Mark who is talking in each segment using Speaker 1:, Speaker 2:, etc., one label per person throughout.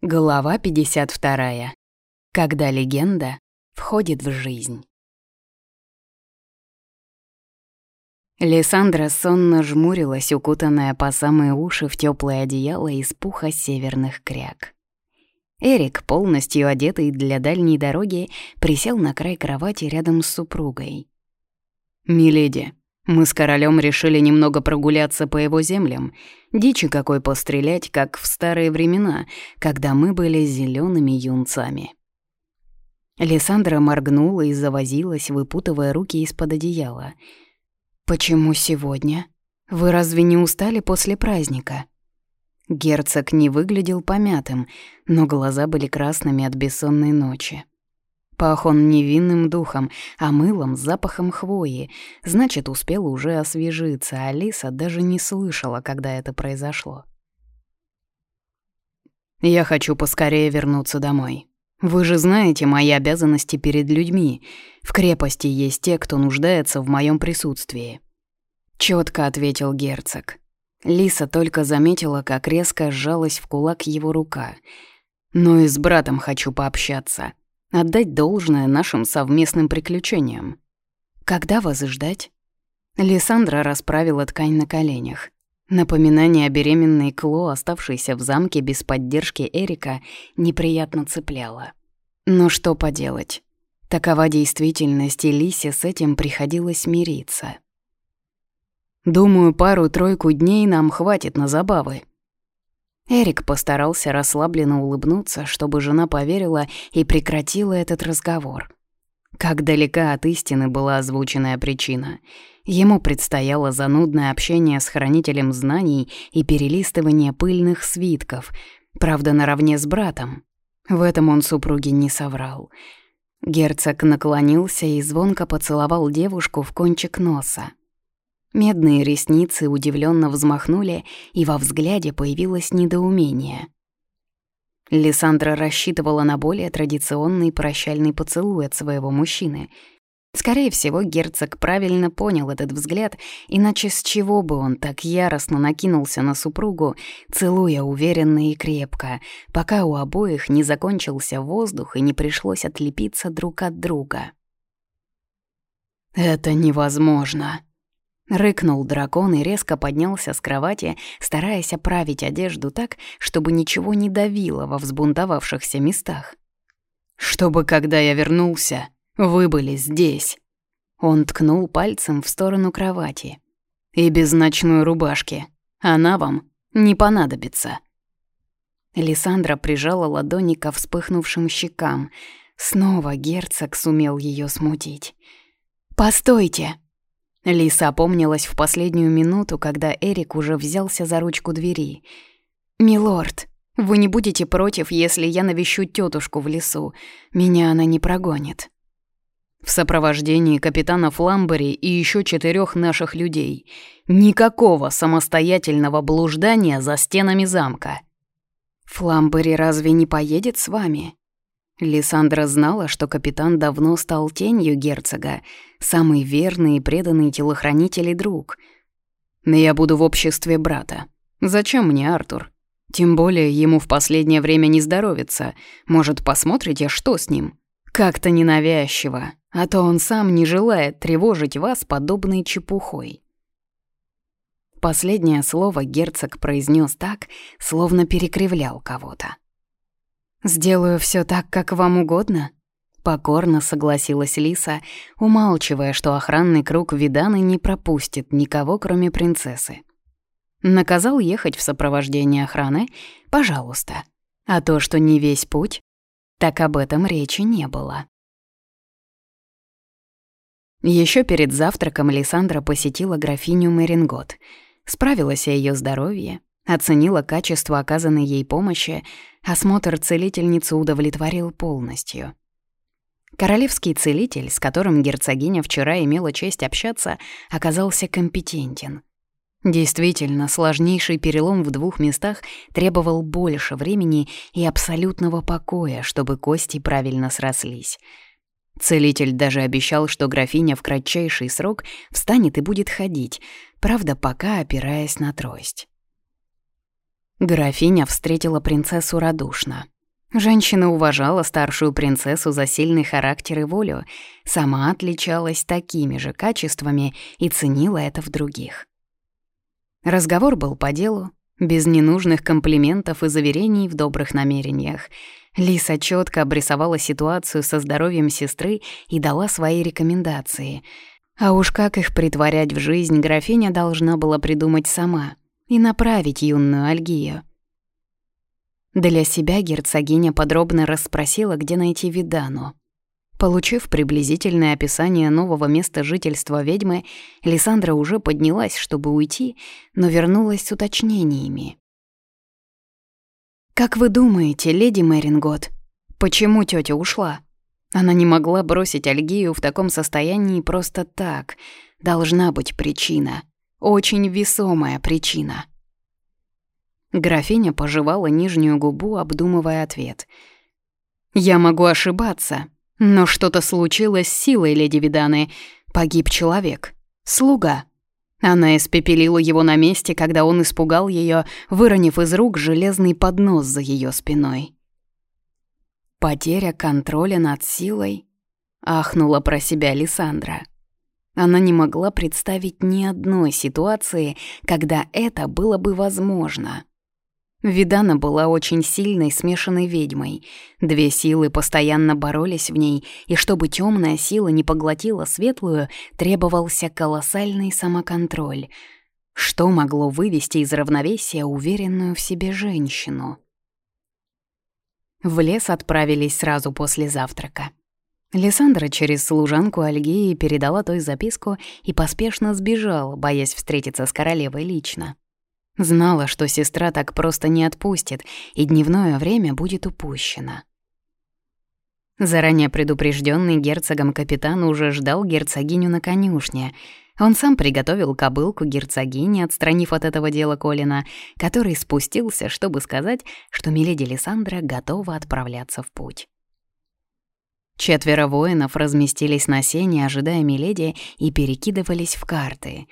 Speaker 1: Глава 52. Когда легенда входит в жизнь. Лиссандра сонно жмурилась, укутанная по самые уши в теплое одеяло из пуха северных кряк. Эрик, полностью одетый для дальней дороги, присел на край кровати рядом с супругой. «Миледи, мы с королем решили немного прогуляться по его землям, дичи какой пострелять, как в старые времена, когда мы были зелеными юнцами. Лиссандра моргнула и завозилась, выпутывая руки из-под одеяла. «Почему сегодня? Вы разве не устали после праздника?» Герцог не выглядел помятым, но глаза были красными от бессонной ночи. Пах он невинным духом, а мылом с запахом хвои. Значит, успел уже освежиться, а Алиса даже не слышала, когда это произошло. «Я хочу поскорее вернуться домой. Вы же знаете мои обязанности перед людьми. В крепости есть те, кто нуждается в моем присутствии». Четко ответил герцог. Лиса только заметила, как резко сжалась в кулак его рука. «Но и с братом хочу пообщаться отдать должное нашим совместным приключениям. Когда вас ждать? Лиссандра расправила ткань на коленях. Напоминание о беременной Кло, оставшейся в замке без поддержки Эрика, неприятно цепляло. Но что поделать? Такова действительность, и Лисе с этим приходилось мириться. «Думаю, пару-тройку дней нам хватит на забавы», Эрик постарался расслабленно улыбнуться, чтобы жена поверила и прекратила этот разговор. Как далека от истины была озвученная причина. Ему предстояло занудное общение с хранителем знаний и перелистывание пыльных свитков, правда, наравне с братом. В этом он супруге не соврал. Герцог наклонился и звонко поцеловал девушку в кончик носа. Медные ресницы удивленно взмахнули, и во взгляде появилось недоумение. Лиссандра рассчитывала на более традиционный прощальный поцелуй от своего мужчины. Скорее всего, герцог правильно понял этот взгляд, иначе с чего бы он так яростно накинулся на супругу, целуя уверенно и крепко, пока у обоих не закончился воздух и не пришлось отлепиться друг от друга. «Это невозможно», Рыкнул дракон и резко поднялся с кровати, стараясь оправить одежду так, чтобы ничего не давило во взбунтовавшихся местах. «Чтобы, когда я вернулся, вы были здесь». Он ткнул пальцем в сторону кровати. «И без ночной рубашки. Она вам не понадобится». Лиссандра прижала ладони ко вспыхнувшим щекам. Снова герцог сумел ее смутить. «Постойте!» Лиса опомнилась в последнюю минуту, когда Эрик уже взялся за ручку двери. «Милорд, вы не будете против, если я навещу тетушку в лесу? Меня она не прогонит». В сопровождении капитана Фламбери и еще четырех наших людей. Никакого самостоятельного блуждания за стенами замка. «Фламбери разве не поедет с вами?» Лиссандра знала, что капитан давно стал тенью герцога, самый верный и преданный телохранитель и друг. Но я буду в обществе брата. Зачем мне Артур? Тем более ему в последнее время не здоровится. Может, посмотрите, что с ним? Как-то ненавязчиво, а то он сам не желает тревожить вас подобной чепухой. Последнее слово герцог произнес так, словно перекривлял кого-то. «Сделаю все так, как вам угодно», — покорно согласилась Лиса, умалчивая, что охранный круг Виданы не пропустит никого, кроме принцессы. Наказал ехать в сопровождении охраны? Пожалуйста. А то, что не весь путь, так об этом речи не было. Еще перед завтраком Лиссандра посетила графиню Мерингот, справилась о ее здоровье, Оценила качество оказанной ей помощи, осмотр целительницы удовлетворил полностью. Королевский целитель, с которым герцогиня вчера имела честь общаться, оказался компетентен. Действительно, сложнейший перелом в двух местах требовал больше времени и абсолютного покоя, чтобы кости правильно срослись. Целитель даже обещал, что графиня в кратчайший срок встанет и будет ходить, правда, пока опираясь на трость. Графиня встретила принцессу радушно. Женщина уважала старшую принцессу за сильный характер и волю, сама отличалась такими же качествами и ценила это в других. Разговор был по делу, без ненужных комплиментов и заверений в добрых намерениях. Лиса четко обрисовала ситуацию со здоровьем сестры и дала свои рекомендации. А уж как их притворять в жизнь, графиня должна была придумать сама и направить юную Альгию. Для себя герцогиня подробно расспросила, где найти Видану. Получив приблизительное описание нового места жительства ведьмы, Лиссандра уже поднялась, чтобы уйти, но вернулась с уточнениями. «Как вы думаете, леди Мэрингот, почему тетя ушла? Она не могла бросить Альгию в таком состоянии просто так. Должна быть причина. Очень весомая причина». Графиня пожевала нижнюю губу, обдумывая ответ. «Я могу ошибаться, но что-то случилось с силой леди Виданы. Погиб человек. Слуга». Она испепелила его на месте, когда он испугал ее, выронив из рук железный поднос за ее спиной. «Потеря контроля над силой?» — ахнула про себя Лиссандра. Она не могла представить ни одной ситуации, когда это было бы возможно. Видана была очень сильной смешанной ведьмой. Две силы постоянно боролись в ней, и чтобы темная сила не поглотила светлую, требовался колоссальный самоконтроль. Что могло вывести из равновесия уверенную в себе женщину? В лес отправились сразу после завтрака. Лиссандра через служанку Альгии передала той записку и поспешно сбежала, боясь встретиться с королевой лично. Знала, что сестра так просто не отпустит, и дневное время будет упущено. Заранее предупрежденный герцогом капитан уже ждал герцогиню на конюшне. Он сам приготовил кобылку герцогини, отстранив от этого дела Колина, который спустился, чтобы сказать, что миледи Лиссандра готова отправляться в путь. Четверо воинов разместились на сене, ожидая миледи, и перекидывались в карты.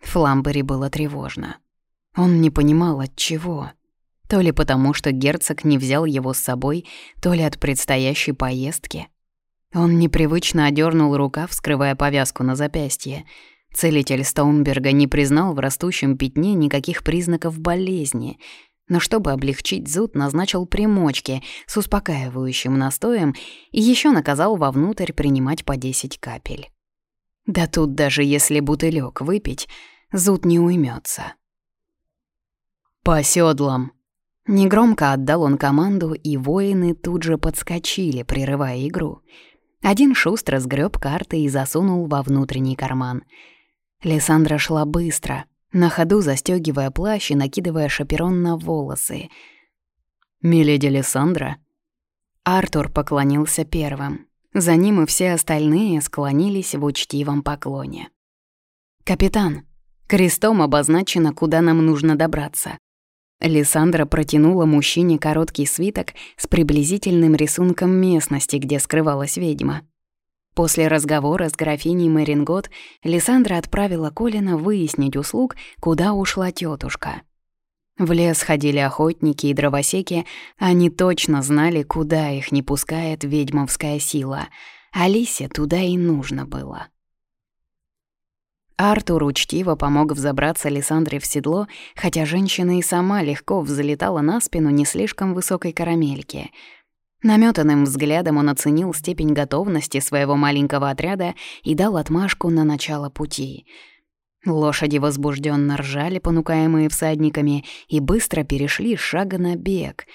Speaker 1: Фламбери было тревожно. Он не понимал, от чего. То ли потому, что герцог не взял его с собой, то ли от предстоящей поездки. Он непривычно одернул рукав, скрывая повязку на запястье. Целитель Стоунберга не признал в растущем пятне никаких признаков болезни, но чтобы облегчить зуд, назначил примочки с успокаивающим настоем и еще наказал вовнутрь принимать по 10 капель. Да тут даже если бутылек выпить, зуд не уймется. «По седлам!» Негромко отдал он команду, и воины тут же подскочили, прерывая игру. Один шустро сгреб карты и засунул во внутренний карман. Лиссандра шла быстро, на ходу застегивая плащ и накидывая шаперон на волосы. «Миледи Лиссандра?» Артур поклонился первым. За ним и все остальные склонились в учтивом поклоне. «Капитан, крестом обозначено, куда нам нужно добраться. Лиссандра протянула мужчине короткий свиток с приблизительным рисунком местности, где скрывалась ведьма. После разговора с графиней Мэрингот Лиссандра отправила Колина выяснить услуг, куда ушла тетушка. В лес ходили охотники и дровосеки, они точно знали, куда их не пускает ведьмовская сила. Алисе туда и нужно было. Артур учтиво помог взобраться Лиссандре в седло, хотя женщина и сама легко взлетала на спину не слишком высокой карамельки. Наметанным взглядом он оценил степень готовности своего маленького отряда и дал отмашку на начало пути. Лошади возбужденно ржали, понукаемые всадниками, и быстро перешли шага на бег.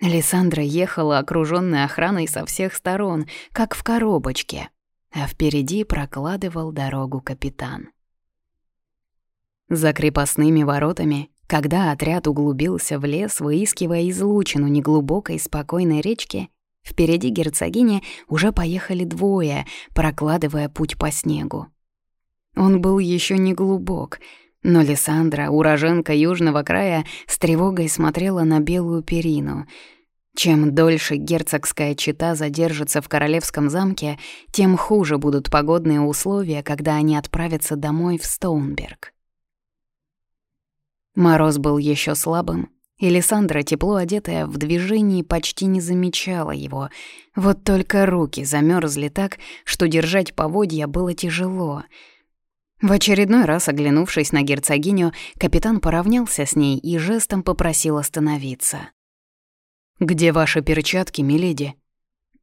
Speaker 1: Лиссандра ехала, окружённая охраной со всех сторон, как в коробочке — а впереди прокладывал дорогу капитан. За крепостными воротами, когда отряд углубился в лес, выискивая излучину неглубокой спокойной речки, впереди герцогини уже поехали двое, прокладывая путь по снегу. Он был еще не глубок, но Лиссандра, уроженка южного края, с тревогой смотрела на белую перину — чем дольше герцогская чита задержится в королевском замке, тем хуже будут погодные условия, когда они отправятся домой в Стоунберг. Мороз был еще слабым, и Лиссандра, тепло одетая, в движении почти не замечала его. Вот только руки замерзли так, что держать поводья было тяжело. В очередной раз, оглянувшись на герцогиню, капитан поравнялся с ней и жестом попросил остановиться. «Где ваши перчатки, миледи?»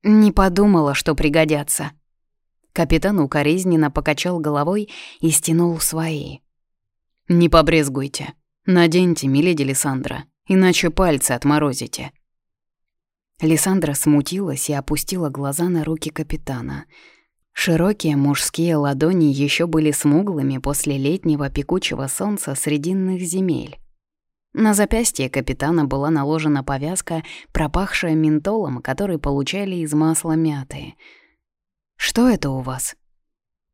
Speaker 1: «Не подумала, что пригодятся». Капитан укоризненно покачал головой и стянул свои. «Не побрезгуйте. Наденьте, миледи Лиссандра, иначе пальцы отморозите». Лиссандра смутилась и опустила глаза на руки капитана. Широкие мужские ладони еще были смуглыми после летнего пекучего солнца срединных земель. На запястье капитана была наложена повязка, пропахшая ментолом, который получали из масла мяты. «Что это у вас?»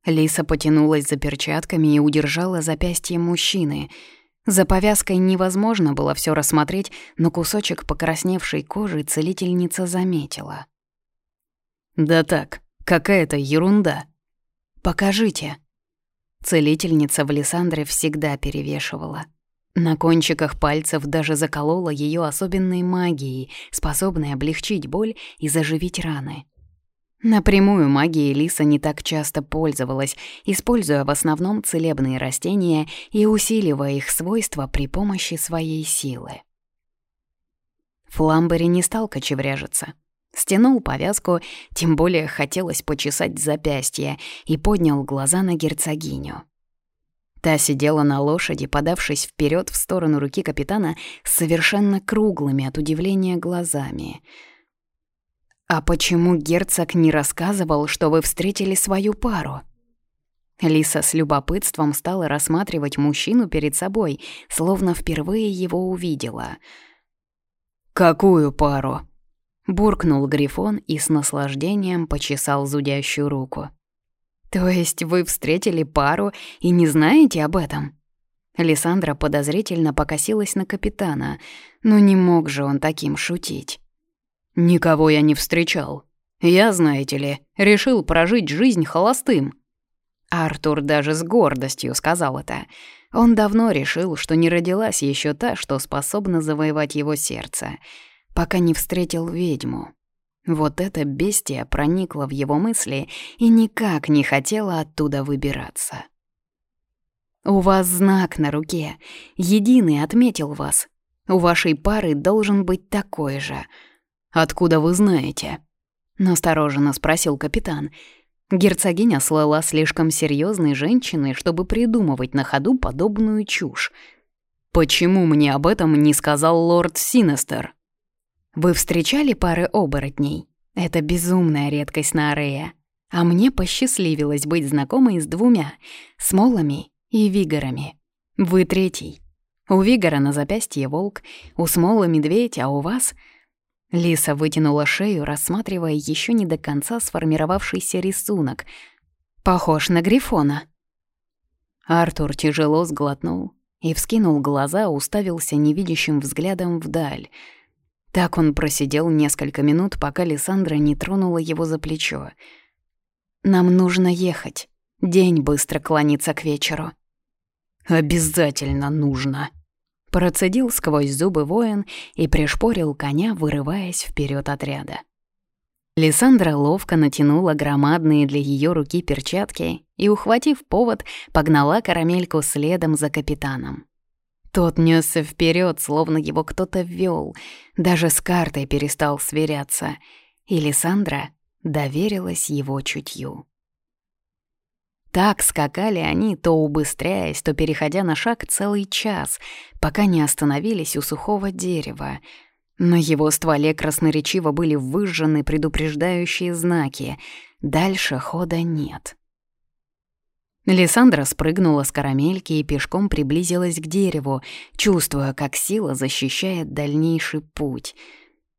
Speaker 1: Лиса потянулась за перчатками и удержала запястье мужчины — за повязкой невозможно было все рассмотреть, но кусочек покрасневшей кожи целительница заметила. «Да так, какая-то ерунда. Покажите». Целительница в Лиссандре всегда перевешивала. На кончиках пальцев даже заколола ее особенной магией, способной облегчить боль и заживить раны. Напрямую магией Лиса не так часто пользовалась, используя в основном целебные растения и усиливая их свойства при помощи своей силы. Фламбери не стал кочевряжиться. Стянул повязку, тем более хотелось почесать запястье, и поднял глаза на герцогиню. Та сидела на лошади, подавшись вперед в сторону руки капитана с совершенно круглыми от удивления глазами — «А почему герцог не рассказывал, что вы встретили свою пару?» Лиса с любопытством стала рассматривать мужчину перед собой, словно впервые его увидела. «Какую пару?» — буркнул Грифон и с наслаждением почесал зудящую руку. «То есть вы встретили пару и не знаете об этом?» Лиссандра подозрительно покосилась на капитана, но не мог же он таким шутить. «Никого я не встречал. Я, знаете ли, решил прожить жизнь холостым». Артур даже с гордостью сказал это. Он давно решил, что не родилась еще та, что способна завоевать его сердце, пока не встретил ведьму. Вот эта бестия проникла в его мысли и никак не хотела оттуда выбираться. «У вас знак на руке. Единый отметил вас. У вашей пары должен быть такой же», «Откуда вы знаете?» — настороженно спросил капитан. Герцогиня слала слишком серьезной женщиной, чтобы придумывать на ходу подобную чушь. «Почему мне об этом не сказал лорд Синестер?» «Вы встречали пары оборотней? Это безумная редкость на Арея. А мне посчастливилось быть знакомой с двумя — Смолами и Вигорами. Вы третий. У Вигора на запястье волк, у Смола медведь, а у вас — Лиса вытянула шею, рассматривая еще не до конца сформировавшийся рисунок. Похож на Грифона. Артур тяжело сглотнул и вскинул глаза, уставился невидящим взглядом вдаль. Так он просидел несколько минут, пока Лиссандра не тронула его за плечо. «Нам нужно ехать. День быстро клонится к вечеру». «Обязательно нужно», Процедил сквозь зубы воин и пришпорил коня, вырываясь вперед отряда. Лиссандра ловко натянула громадные для ее руки перчатки и, ухватив повод, погнала карамельку следом за капитаном. Тот несся вперед, словно его кто-то ввел, даже с картой перестал сверяться, и Лиссандра доверилась его чутью. Так скакали они, то убыстряясь, то переходя на шаг целый час, пока не остановились у сухого дерева. На его стволе красноречиво были выжжены предупреждающие знаки. Дальше хода нет. Лиссандра спрыгнула с карамельки и пешком приблизилась к дереву, чувствуя, как сила защищает дальнейший путь.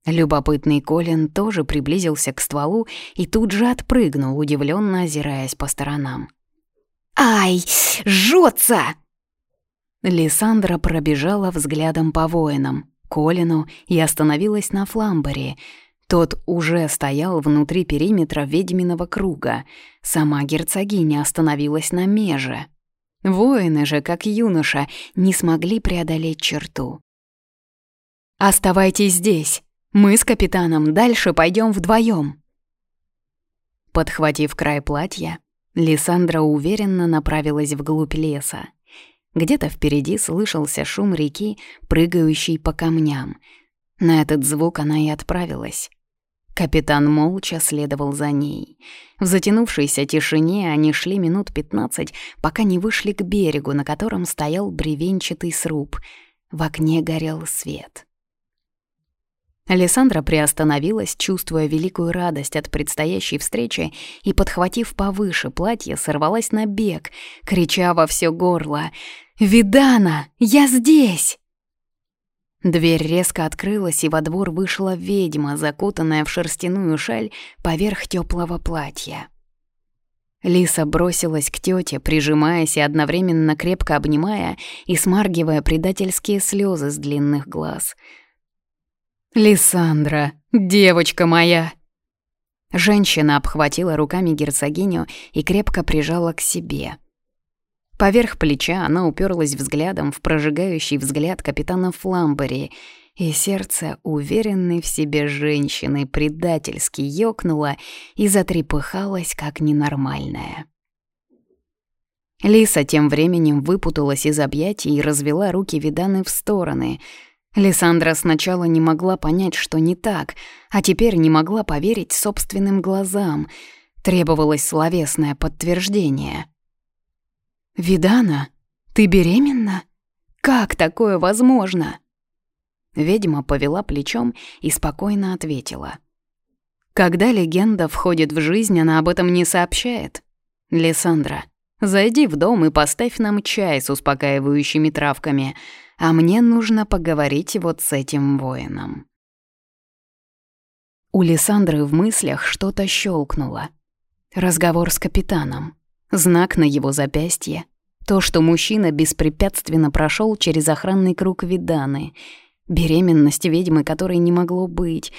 Speaker 1: Любопытный Колин тоже приблизился к стволу и тут же отпрыгнул, удивленно озираясь по сторонам. «Ай, жжется!» Лиссандра пробежала взглядом по воинам, Колину и остановилась на фламбере. Тот уже стоял внутри периметра ведьминого круга. Сама герцогиня остановилась на меже. Воины же, как юноша, не смогли преодолеть черту. «Оставайтесь здесь. Мы с капитаном дальше пойдем вдвоем. Подхватив край платья, Лиссандра уверенно направилась вглубь леса. Где-то впереди слышался шум реки, прыгающей по камням. На этот звук она и отправилась. Капитан молча следовал за ней. В затянувшейся тишине они шли минут пятнадцать, пока не вышли к берегу, на котором стоял бревенчатый сруб. В окне горел свет. Александра приостановилась, чувствуя великую радость от предстоящей встречи, и, подхватив повыше платье, сорвалась на бег, крича во все горло «Видана, я здесь!» Дверь резко открылась, и во двор вышла ведьма, закутанная в шерстяную шаль поверх теплого платья. Лиса бросилась к тете, прижимаясь и одновременно крепко обнимая и смаргивая предательские слезы с длинных глаз — «Лиссандра, девочка моя!» Женщина обхватила руками герцогиню и крепко прижала к себе. Поверх плеча она уперлась взглядом в прожигающий взгляд капитана Фламбери, и сердце, уверенной в себе женщины, предательски ёкнуло и затрепыхалось, как ненормальное. Лиса тем временем выпуталась из объятий и развела руки Виданы в стороны — Лиссандра сначала не могла понять, что не так, а теперь не могла поверить собственным глазам. Требовалось словесное подтверждение. «Видана, ты беременна? Как такое возможно?» Ведьма повела плечом и спокойно ответила. «Когда легенда входит в жизнь, она об этом не сообщает. Лиссандра, зайди в дом и поставь нам чай с успокаивающими травками а мне нужно поговорить вот с этим воином. У Лиссандры в мыслях что-то щелкнуло. Разговор с капитаном, знак на его запястье, то, что мужчина беспрепятственно прошел через охранный круг Виданы, беременность ведьмы, которой не могло быть.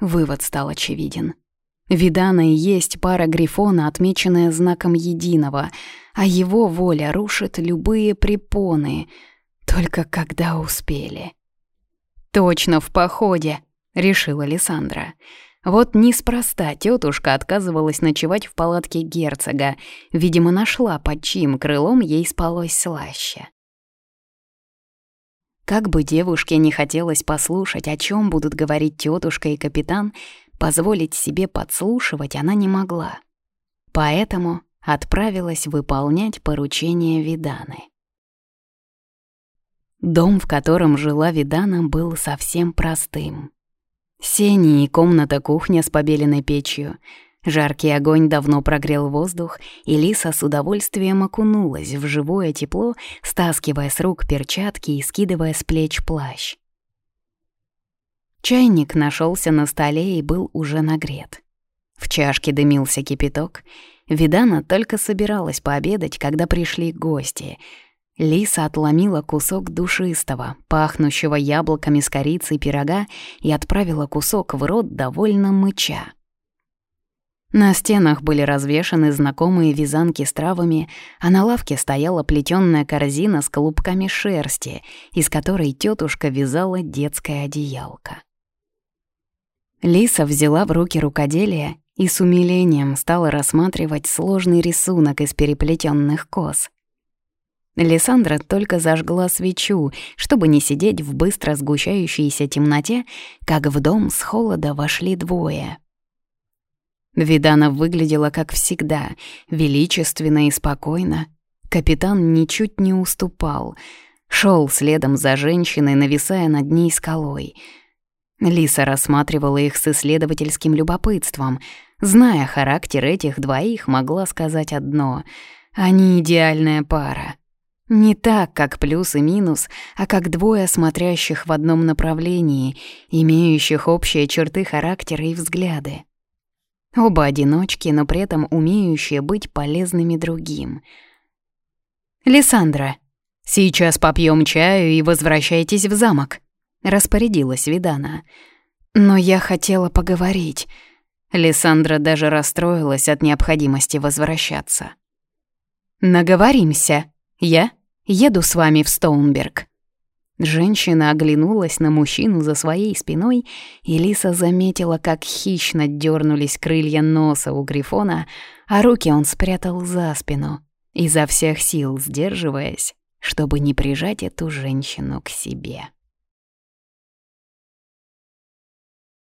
Speaker 1: Вывод стал очевиден. Видана и есть пара Грифона, отмеченная знаком единого, а его воля рушит любые препоны — только когда успели. «Точно в походе», — решила Лиссандра. Вот неспроста тетушка отказывалась ночевать в палатке герцога. Видимо, нашла, под чьим крылом ей спалось слаще. Как бы девушке не хотелось послушать, о чем будут говорить тетушка и капитан, позволить себе подслушивать она не могла. Поэтому отправилась выполнять поручение Виданы. Дом, в котором жила Видана, был совсем простым. Сени и комната-кухня с побеленной печью. Жаркий огонь давно прогрел воздух, и Лиса с удовольствием окунулась в живое тепло, стаскивая с рук перчатки и скидывая с плеч плащ. Чайник нашелся на столе и был уже нагрет. В чашке дымился кипяток. Видана только собиралась пообедать, когда пришли гости — Лиса отломила кусок душистого, пахнущего яблоками с корицей пирога и отправила кусок в рот довольно мыча. На стенах были развешаны знакомые вязанки с травами, а на лавке стояла плетённая корзина с колубками шерсти, из которой тетушка вязала детское одеялко. Лиса взяла в руки рукоделие и с умилением стала рассматривать сложный рисунок из переплетенных кос. Лиссандра только зажгла свечу, чтобы не сидеть в быстро сгущающейся темноте, как в дом с холода вошли двое. Видана выглядела как всегда, величественно и спокойно. Капитан ничуть не уступал. шел следом за женщиной, нависая над ней скалой. Лиса рассматривала их с исследовательским любопытством. Зная характер этих двоих, могла сказать одно — они идеальная пара. Не так, как плюс и минус, а как двое смотрящих в одном направлении, имеющих общие черты характера и взгляды. Оба одиночки, но при этом умеющие быть полезными другим. «Лиссандра, сейчас попьем чаю и возвращайтесь в замок», — распорядилась Видана. «Но я хотела поговорить». Лиссандра даже расстроилась от необходимости возвращаться. «Наговоримся», Я еду с вами в Стоунберг». Женщина оглянулась на мужчину за своей спиной, и Лиса заметила, как хищно дернулись крылья носа у Грифона, а руки он спрятал за спину, изо всех сил сдерживаясь, чтобы не прижать эту женщину к себе.